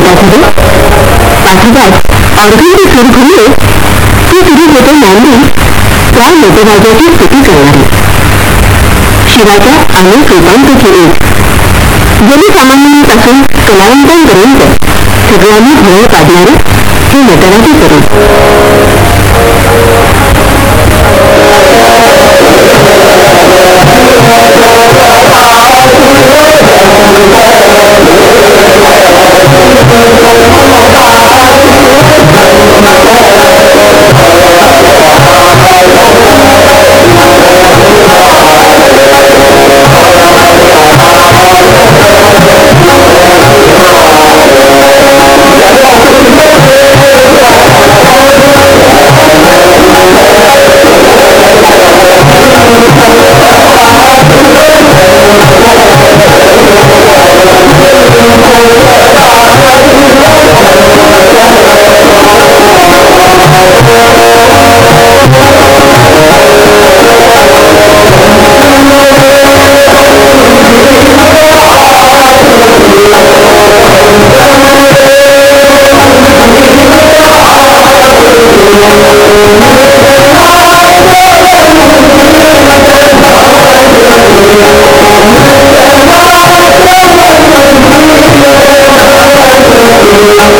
गंगाधरे पाठोपाठ ऑर्गनचे सूर घुमले की सुरू होते मांडून त्या मोठेबाजाची स्तुती करणारी शिवाच्या अनेक रूपांपैकी एक जनसामान्यांपासून कलावंतांपर्यंत सगळ्यांनी भोळ पाडणारे हे नटराचे करू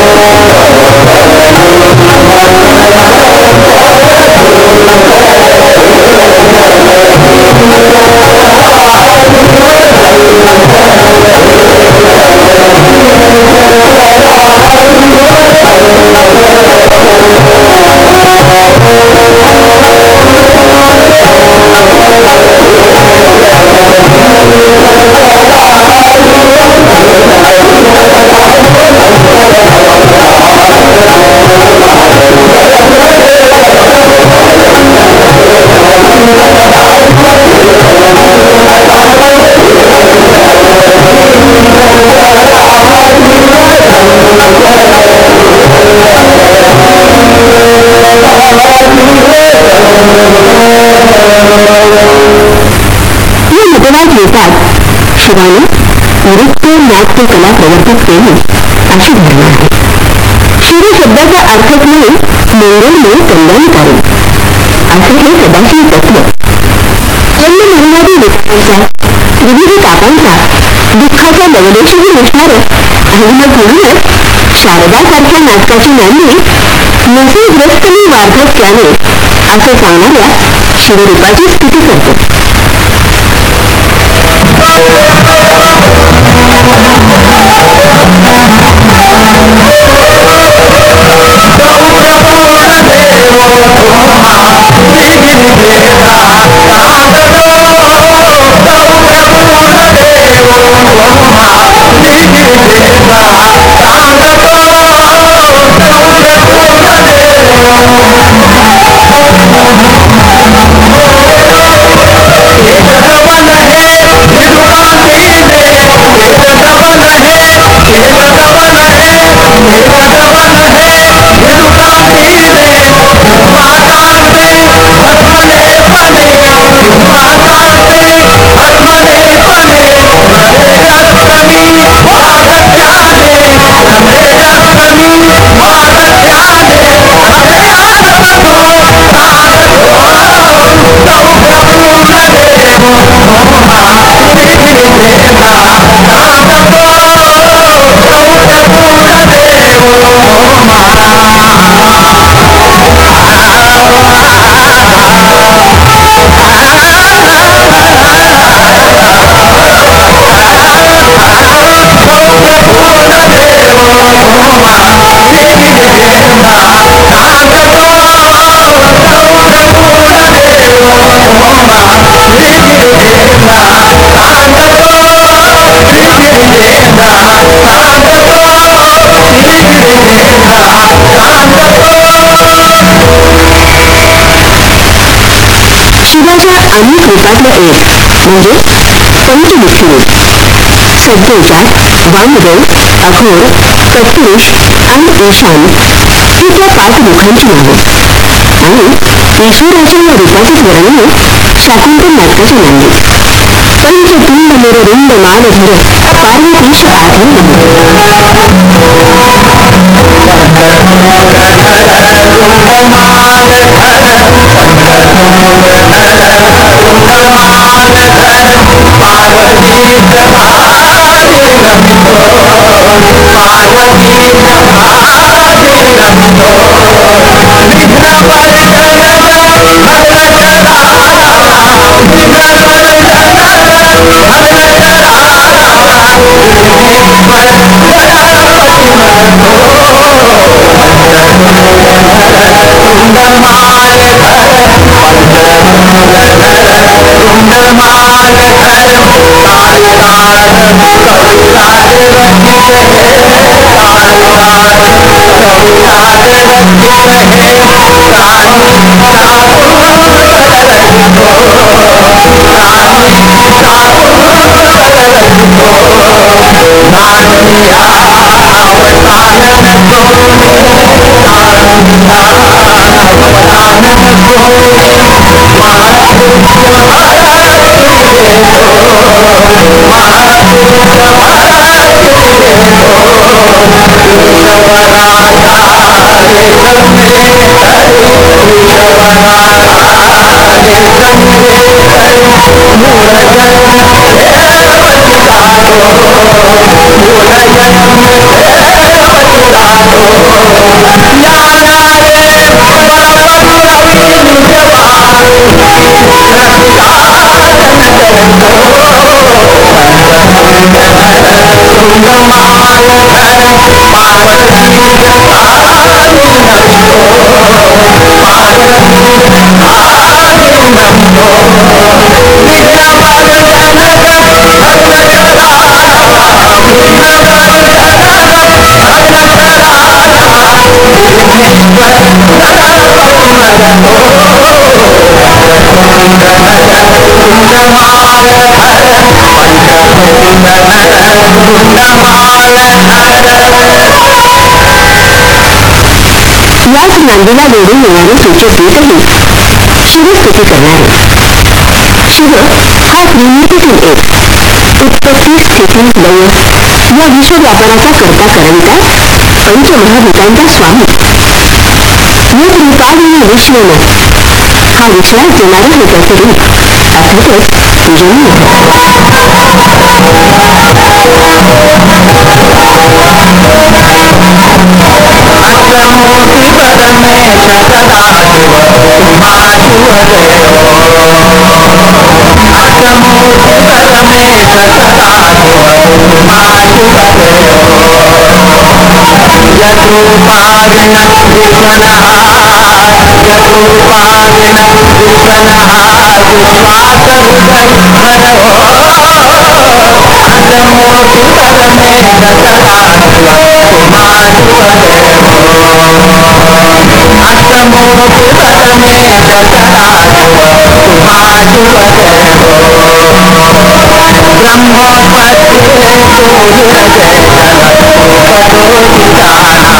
Oh! नृत्य नाट्य कला प्रवर्तित केली. अशी धारणा आहे. शिव शब्दाचा अर्थच म्हणून मंगलमय कल्याणकारी असे हे सदाशिव तत्व. जन्म मरणारी दुःखांचा विविध तापांचा दुःखाचा लवलेशही नसणार आणि मग म्हणूनच शारदासारख्या नाटकाची मांडणी नसेग्रस्त मी वार्धक्याने असे सांगणाऱ्या शिवरूपाची स्थिती करतो. हुतात्मा एक म्हणजे पंचमुखी सज्जेचा वामदेव अघोर तत्पुरुष आणि ईशान ही त्या पाच मुखांची नावे आणि ईश्वराच्या या रूपाच्या स्मरणाने स्वातंत्र्य नाटकाची नांदी पंच तुंड मोर रुंद धर पार्वतीश आठवण मान I'm Yeah. याच नंदीला वेळी मिळणारे सूचक गीतही शिव स्तुती करणारे शिव हा। त्रिमूर्तीतील एक उत्पत्ती स्थिती लय या विषय व्यापाराचा करविता पंचमहाभूतांचा स्वामी। या रूपाधीन विश्वम हा विचार देणारा हे त्याचे रूप। và thế lực dưới một lực Hãy subscribe cho kênh Ghiền Mì Gõ Để không bỏ lỡ những video hấp dẫn गोपालन गोपनहार गोपालन गोपनहार गोपाकर संपर हो अलमोटु अलमे रसहारो कुमारु अगर हो अलमोटु अलमे रसहारो कुमारु अगर हो ब्रह्मपत्र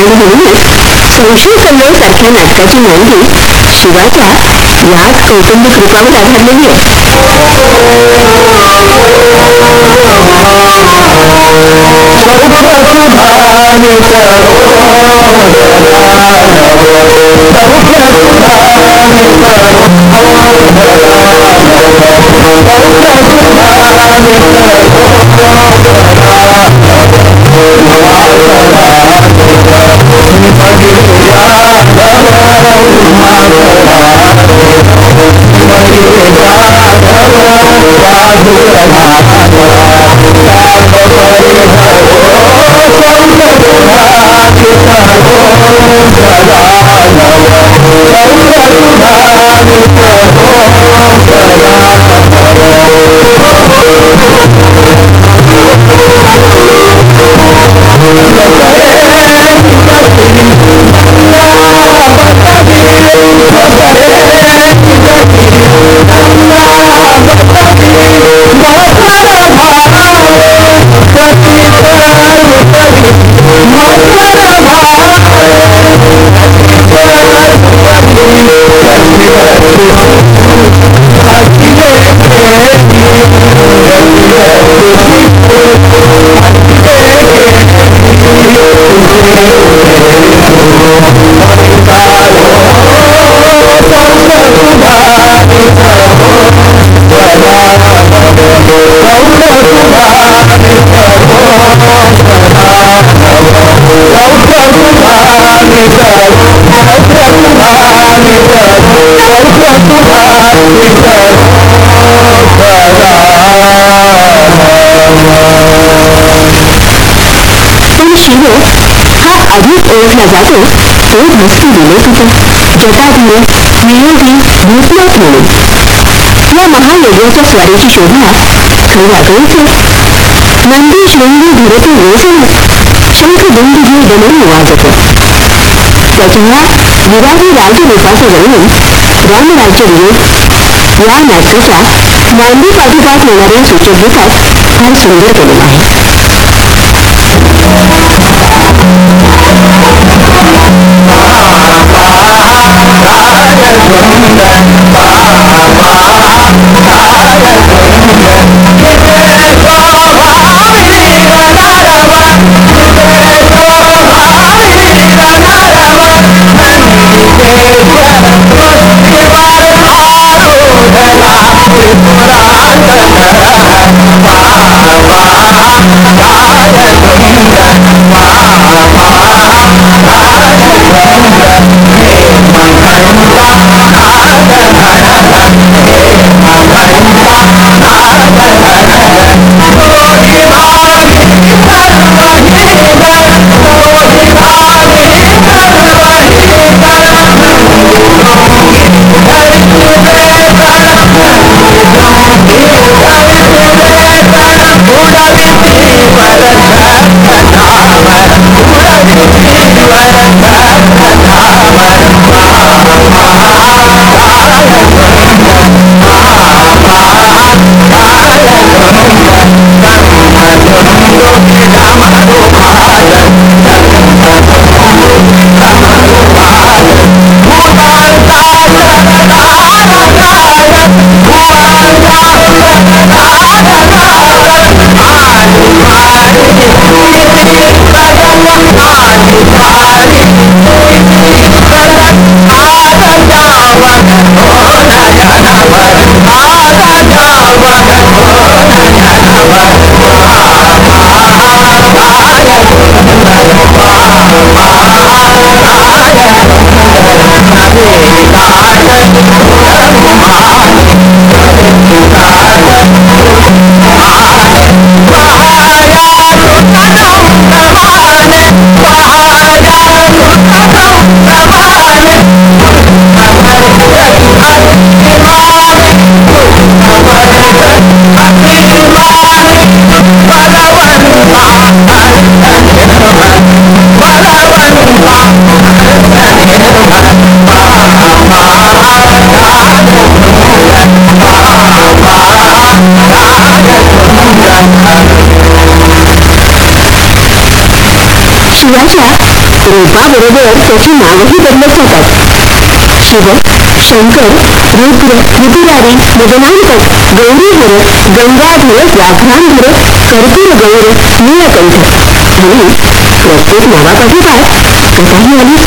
आणि म्हणूनच संशय संग्रह सारख्या नाटकाची नोंदी शिवाच्या याच कौटुंबिक रूपावर आधारलेली आहे अधिक ओळखला जातो तो भक्ती विलोकित जटाधर विनोदी भूतनाथ म्हणून या महायज्ञाच्या स्वारीची शोभा खरी आकळीच नंदी शृंगी धुरते योजन शंख बिंदू घेऊ बनवून वाजत त्याच्या विरागी राजरूपाचं वर्णन रामराज्य वियोग या नाटकाच्या मांडी पाठोपाठ येणाऱ्या सूचकगीतात फार सुंदर केलेलं आहे रूपाबरोबर त्याची नावही बदलत जातात. शिव शंकर रुद्र ऋतुरारी मदनांतक गौरीहर गंगाधर व्याघ्रांधर कर्पूर गौर नीलकंठ आणि प्रत्येक नावापाठोपाठ कथाही आली.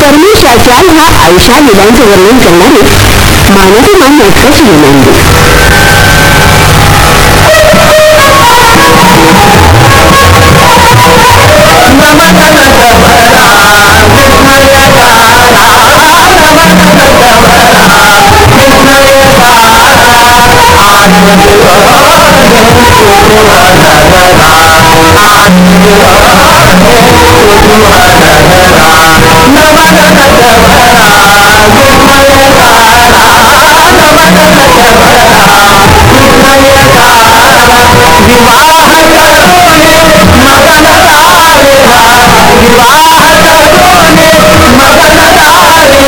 परमेशाच्या ह्या आयुष्या लिलांचं वर्णन करणारे मानवमान नाटकाची विनंती. Bye.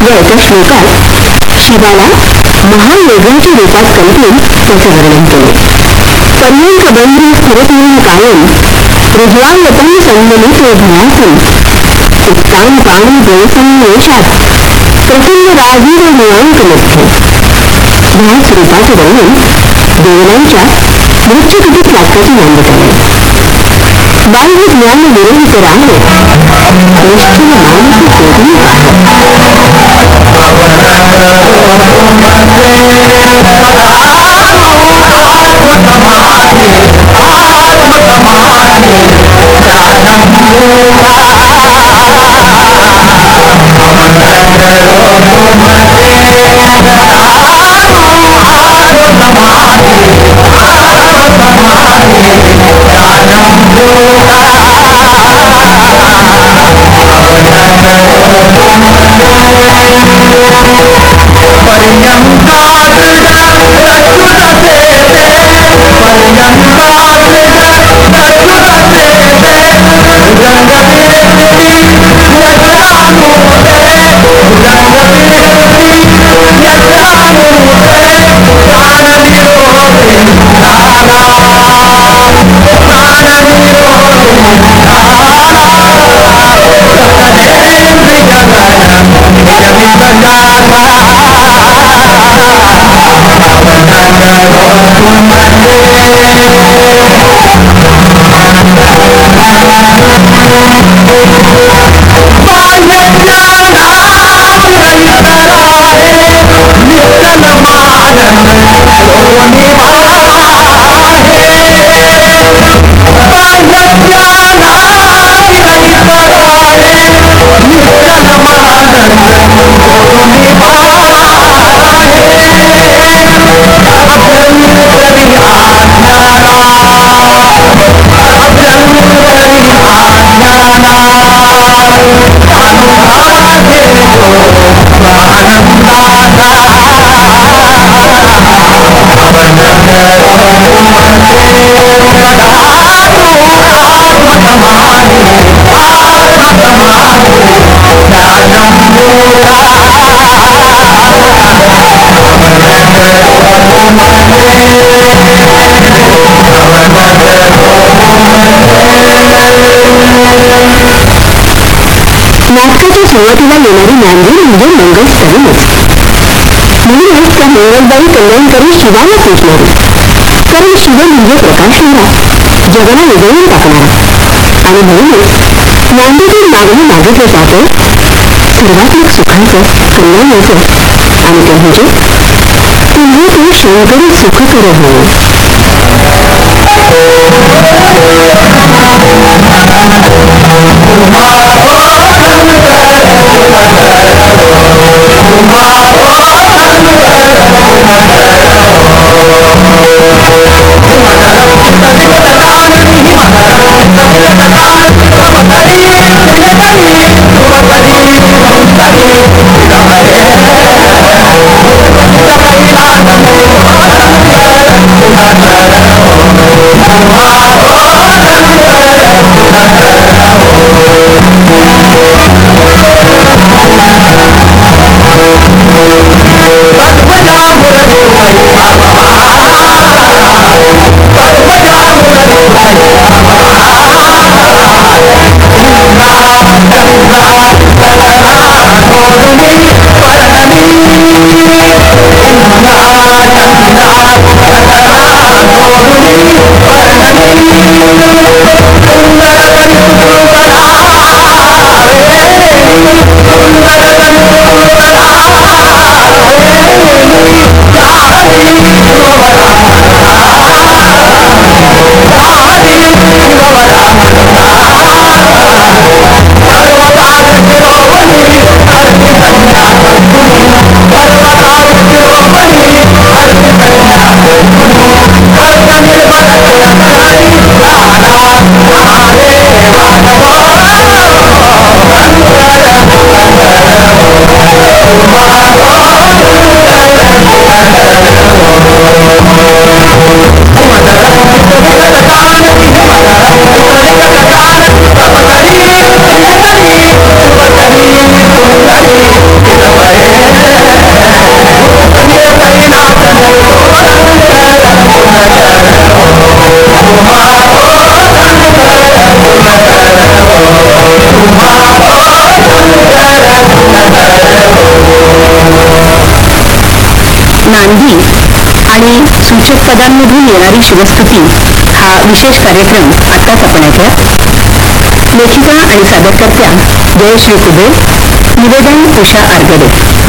एका श्लोकात शिवाला, महायोगाच्या रूपात कल्पून त्याचे वर्णन केले पर्यंत बंधू स्थिरतीन कायम हृदयावतम संगमिते भयासन उत्तान पाणी जयसन्निवेशात प्रफुल्ल राजीव नियांकमध्ये ह्याच रूपाचे वर्णन देवनांच्या मृत्यूकटित वाक्याची vai rodear no meio miserável? Este mal me ficou no ar. se you. Senhor. सुरुवातीला येणारी नांदी म्हणजे मंगलस्थळीच म्हणूनच त्या मंगलबाई कल्याणकरी शिवाला पोचणारी. कारण शिव म्हणजे प्रकाशणारा जगाला उजळून टाकणारा. आणि म्हणूनच नांदीतून मागणी मागितलं जातं. सर्वात्मक सुखाचं कल्याणाचं आणि ते म्हणजे तुम्ही तू शंकरी सुखकर हो Oh! नांदी आणि सूचक पदांमधून येणारी शिवस्तुती हा विशेष कार्यक्रम आत्ताच आपण ऐकूया लेखिका आणि सादरकर्त्या जयश्री कुबे निवेदन उषा आरगडे.